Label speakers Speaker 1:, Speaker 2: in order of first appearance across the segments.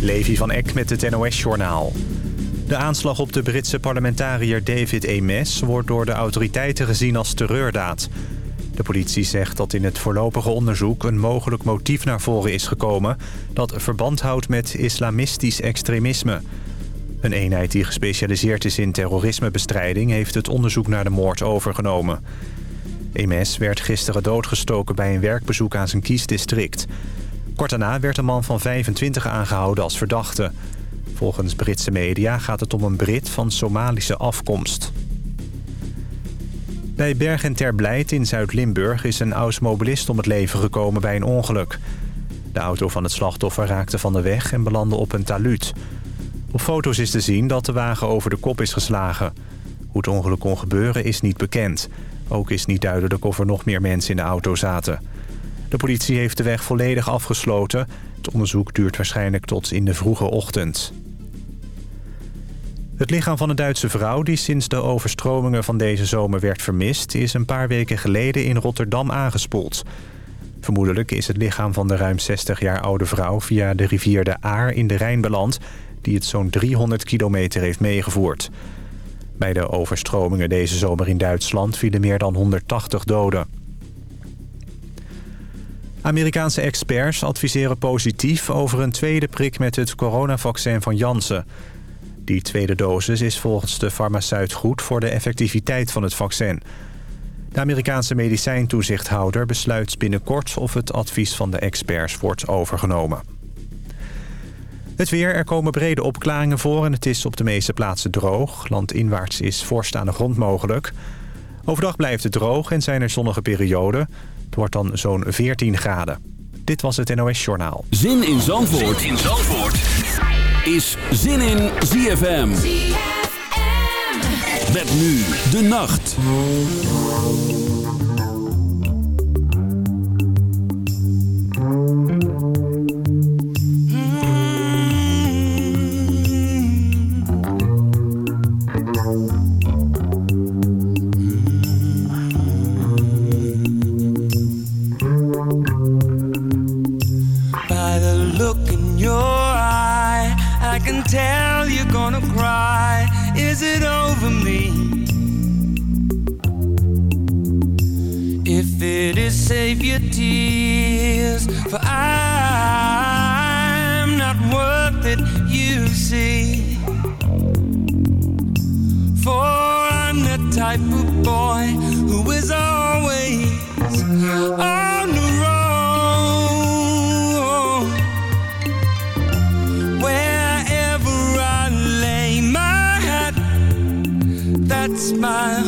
Speaker 1: Levi van Eck met het NOS-journaal. De aanslag op de Britse parlementariër David Ames... wordt door de autoriteiten gezien als terreurdaad. De politie zegt dat in het voorlopige onderzoek... een mogelijk motief naar voren is gekomen... dat verband houdt met islamistisch extremisme. Een eenheid die gespecialiseerd is in terrorismebestrijding... heeft het onderzoek naar de moord overgenomen. Ames werd gisteren doodgestoken bij een werkbezoek aan zijn kiesdistrict... Kort daarna werd een man van 25 aangehouden als verdachte. Volgens Britse media gaat het om een Brit van Somalische afkomst. Bij Bergen ter Blijt in Zuid-Limburg is een automobilist om het leven gekomen bij een ongeluk. De auto van het slachtoffer raakte van de weg en belandde op een taluut. Op foto's is te zien dat de wagen over de kop is geslagen. Hoe het ongeluk kon gebeuren is niet bekend. Ook is niet duidelijk of er nog meer mensen in de auto zaten. De politie heeft de weg volledig afgesloten. Het onderzoek duurt waarschijnlijk tot in de vroege ochtend. Het lichaam van een Duitse vrouw die sinds de overstromingen van deze zomer werd vermist... is een paar weken geleden in Rotterdam aangespoeld. Vermoedelijk is het lichaam van de ruim 60 jaar oude vrouw... via de rivier de Aar in de Rijn beland... die het zo'n 300 kilometer heeft meegevoerd. Bij de overstromingen deze zomer in Duitsland vielen meer dan 180 doden. Amerikaanse experts adviseren positief over een tweede prik met het coronavaccin van Janssen. Die tweede dosis is volgens de farmaceut goed voor de effectiviteit van het vaccin. De Amerikaanse medicijntoezichthouder besluit binnenkort of het advies van de experts wordt overgenomen. Het weer, er komen brede opklaringen voor en het is op de meeste plaatsen droog. Landinwaarts is vorst aan de grond mogelijk. Overdag blijft het droog en zijn er zonnige perioden. Het wordt dan zo'n 14 graden. Dit was het NOS Journaal.
Speaker 2: Zin in Zandvoort, zin in Zandvoort. is Zin in ZFM. ZFM. Met nu de nacht.
Speaker 3: is it 满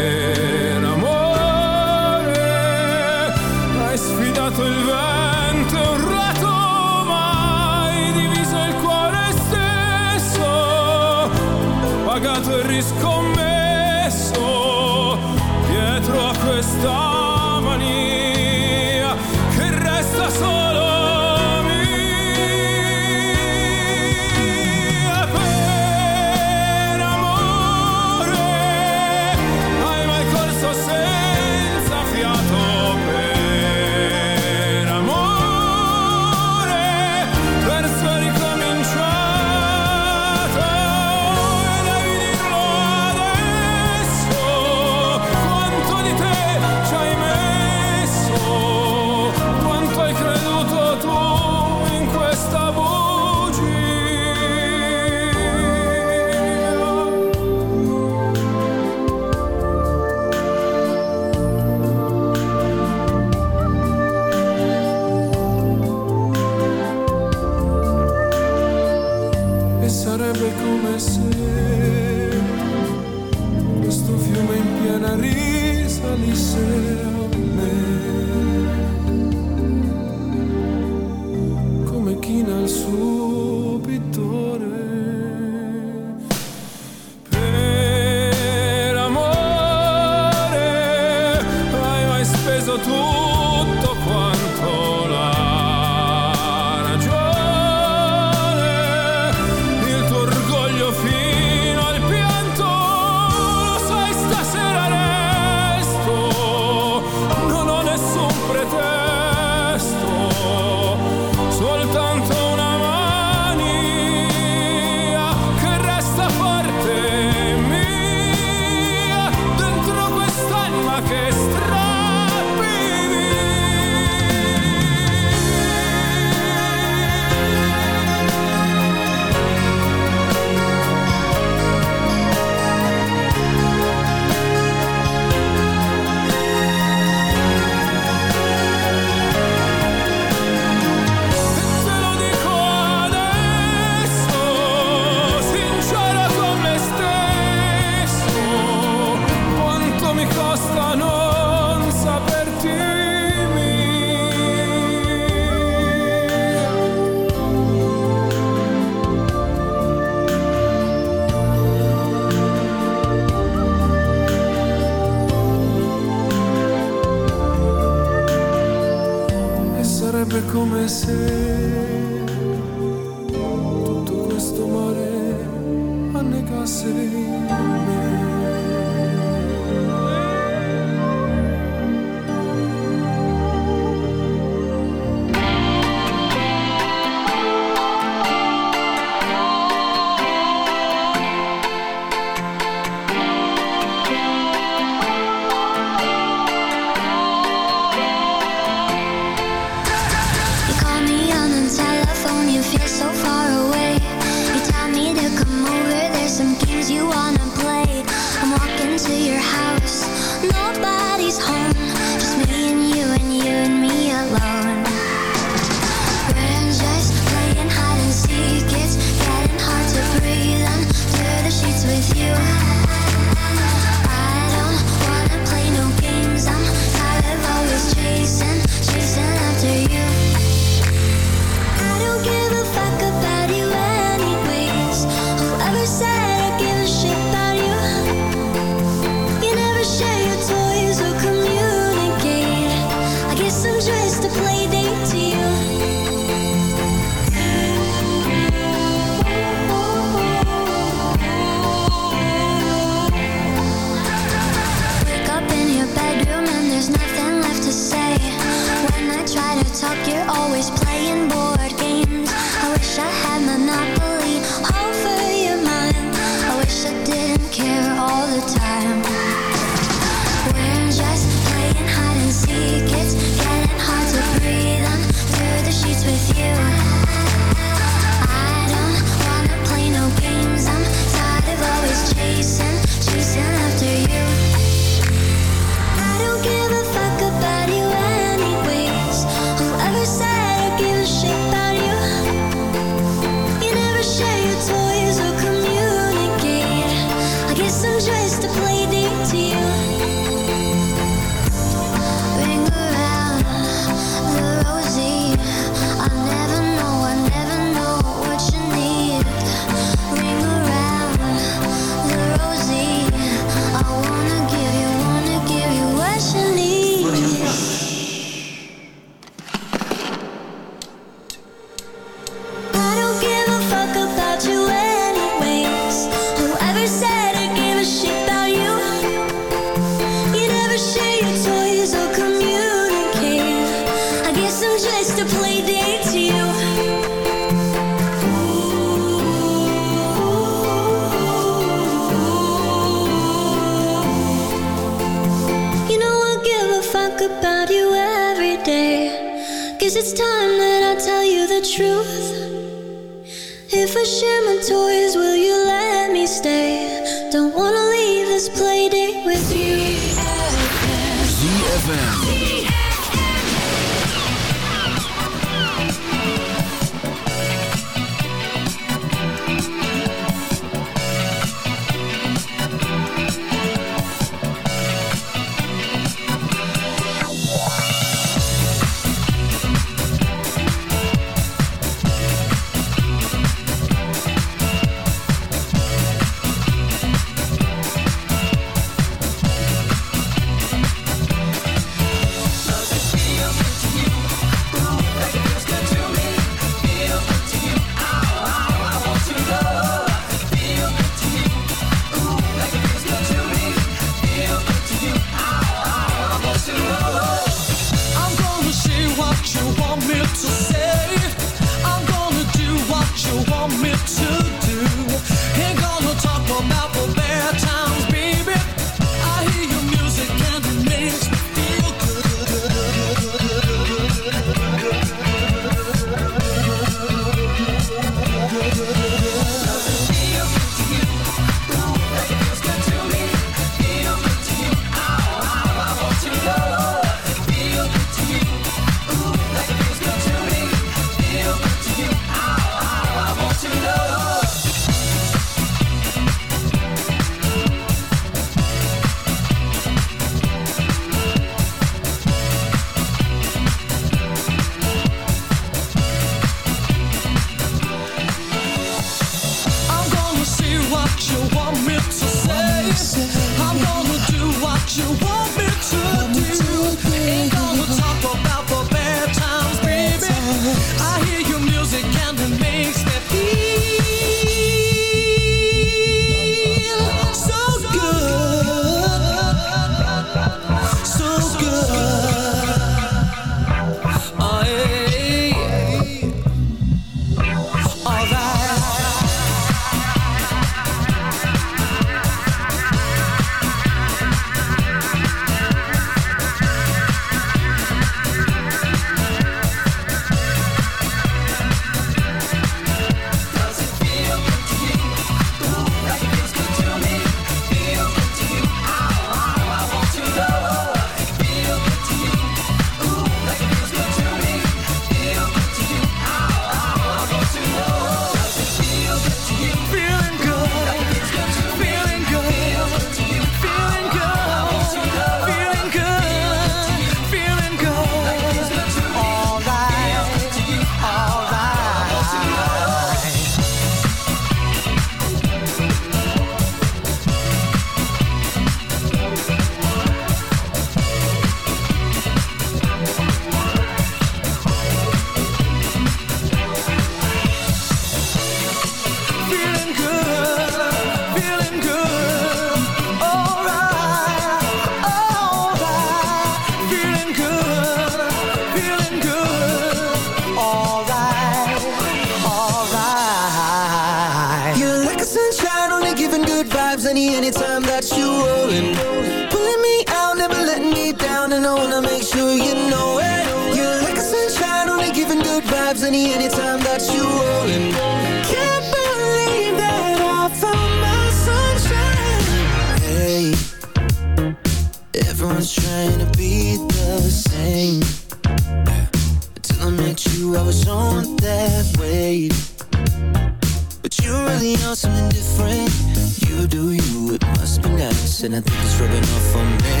Speaker 4: off me.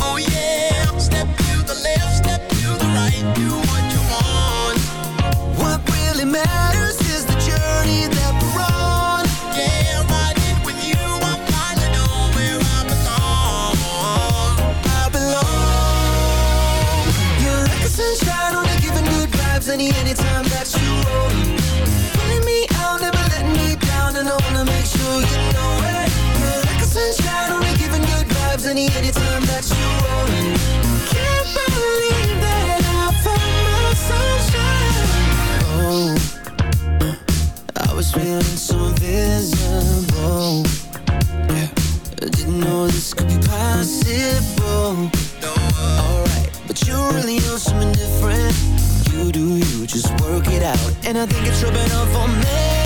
Speaker 4: Oh yeah, step to the left, step to the right, do what you want. What really matters is the journey that we're on. Yeah, riding with you, I finally know where I belong. I belong. You're like a sunshine good vibes any anytime. any anytime that you want. Can't believe that I found my sunshine. Oh, I was feeling so invisible. Yeah. I didn't know this could be possible. No, Alright, but you really something different. You do, you just work it out. And I think it's rubbing off on me.